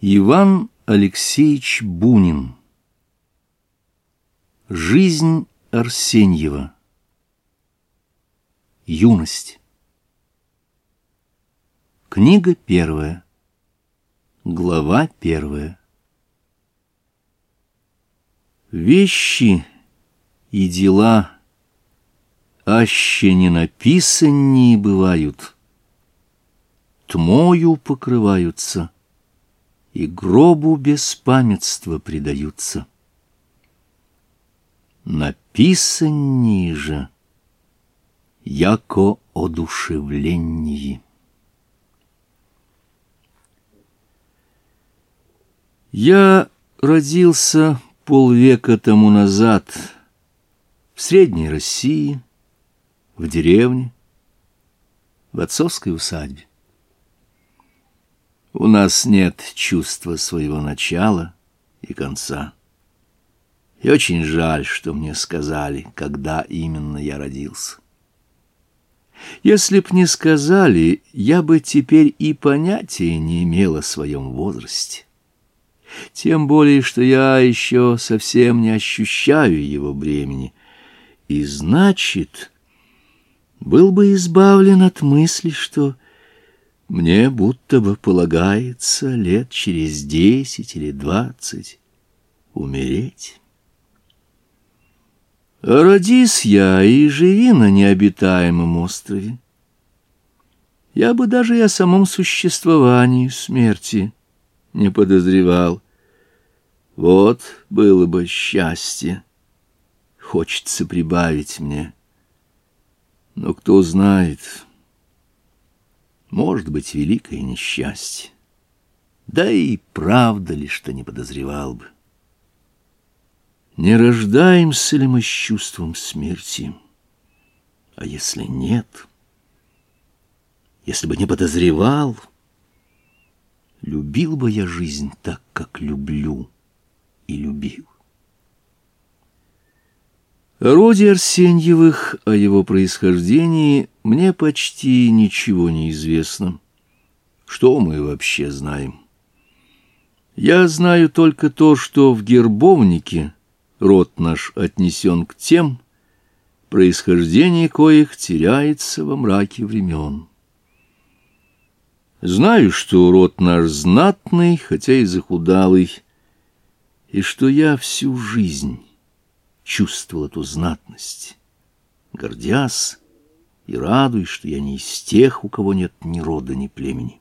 Иван Алексеевич Бунин. Жизнь Арсеньева. Юность. Книга первая. Глава первая. Вещи и дела Аще не написанние бывают Тмою покрываются — и гробу без памятства предаются. Написан ниже, яко одушевлении. Я родился полвека тому назад в Средней России, в деревне, в отцовской усадьбе. У нас нет чувства своего начала и конца. И очень жаль, что мне сказали, когда именно я родился. Если б не сказали, я бы теперь и понятия не имела о своем возрасте. Тем более, что я еще совсем не ощущаю его бремени. И значит, был бы избавлен от мысли, что мне будто бы полагается лет через десять или двадцать умереть. Родись я и живи на необитаемом острове. Я бы даже и о самом существовании смерти не подозревал. Вот было бы счастье, хочется прибавить мне. Но кто знает может быть, великое несчастье. Да и правда ли, что не подозревал бы? Не рождаемся ли мы с чувством смерти? А если нет? Если бы не подозревал, любил бы я жизнь так, как люблю и любил. Роди Арсеньевых, о его происхождении – мне почти ничего не известно. Что мы вообще знаем? Я знаю только то, что в гербовнике род наш отнесен к тем, происхождение коих теряется во мраке времен. Знаю, что род наш знатный, хотя и захудалый, и что я всю жизнь чувствовал эту знатность, гордясь, и радуюсь, что я не из тех, у кого нет ни рода, ни племени.